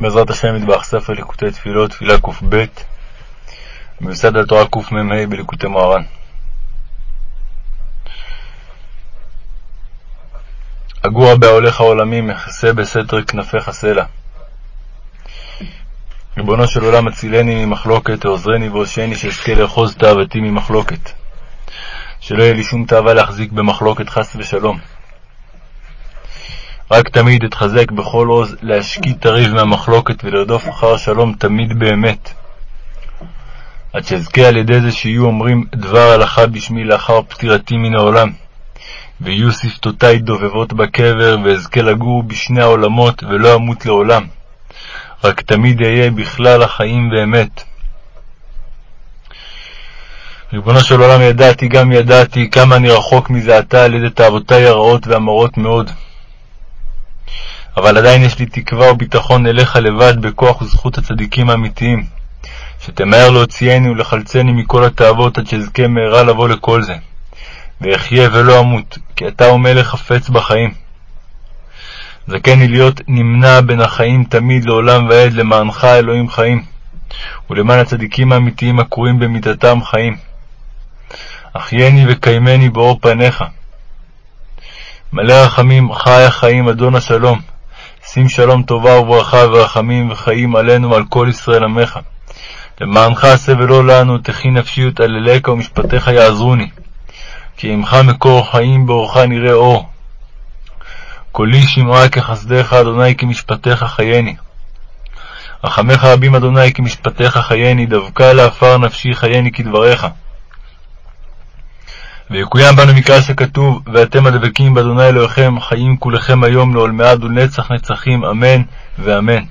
בעזרת השם מטבח ספר ליקוטי תפילות, תפילה קב, מיוסד על תורה קמ"ה בליקוטי מוהר"ן. אגור הבא הולך העולמי, מכסה בסתר כנפיך סלע. ריבונו של עולם, הצילני ממחלוקת, העוזרני והושעני, שאזכה לאחוז תאוותי ממחלוקת. שלא יהיה לי שום תאווה להחזיק במחלוקת, חס ושלום. רק תמיד אתחזק בכל עוז להשקיט הריב מהמחלוקת ולרדוף אחר השלום תמיד באמת. עד שאזכה על ידי זה שיהיו אומרים דבר הלכה בשמי לאחר פטירתי מן העולם, ויהיו שפתותי דובבות בקבר, ואזכה לגור בשני העולמות ולא אמות לעולם. רק תמיד אהיה בכלל החיים באמת. ריבונו של עולם, ידעתי גם ידעתי כמה אני רחוק מזה עתה על ידי תאוותי הרעות והמרות מאוד. אבל עדיין יש לי תקווה וביטחון אליך לבד בכוח וזכות הצדיקים האמיתיים, שתמהר להוציאני ולחלצני מכל התאוות עד שאזכה מהרה לבוא לכל זה, ואחיה ולא אמות, כי אתה הוא מלך חפץ בחיים. זכני להיות נמנע בין החיים תמיד לעולם ועד למענך אלוהים חיים, ולמען הצדיקים האמיתיים הקרויים במיתתם חיים. אחייני וקיימני באור פניך. מלא רחמים, חי החיים, אדון השלום, שים שלום טובה וברכה ורחמים וחיים עלינו ועל כל ישראל עמך. למענך עשה ולא לנו, תחי נפשי ותעלליך ומשפטיך יעזרוני. כי עמך מקור חיים באורך נראה אור. קולי שמעה כחסדיך, אדוני כמשפטיך חייני. רחמך רבים, אדוני, כמשפטיך חייני, דבקה לעפר נפשי חייני כדבריך. ויקוים בנו מקרא שכתוב, ואתם הדבקים באדוני אלוהיכם, חיים כולכם היום לעולמי עד ולנצח נצחים, אמן ואמן.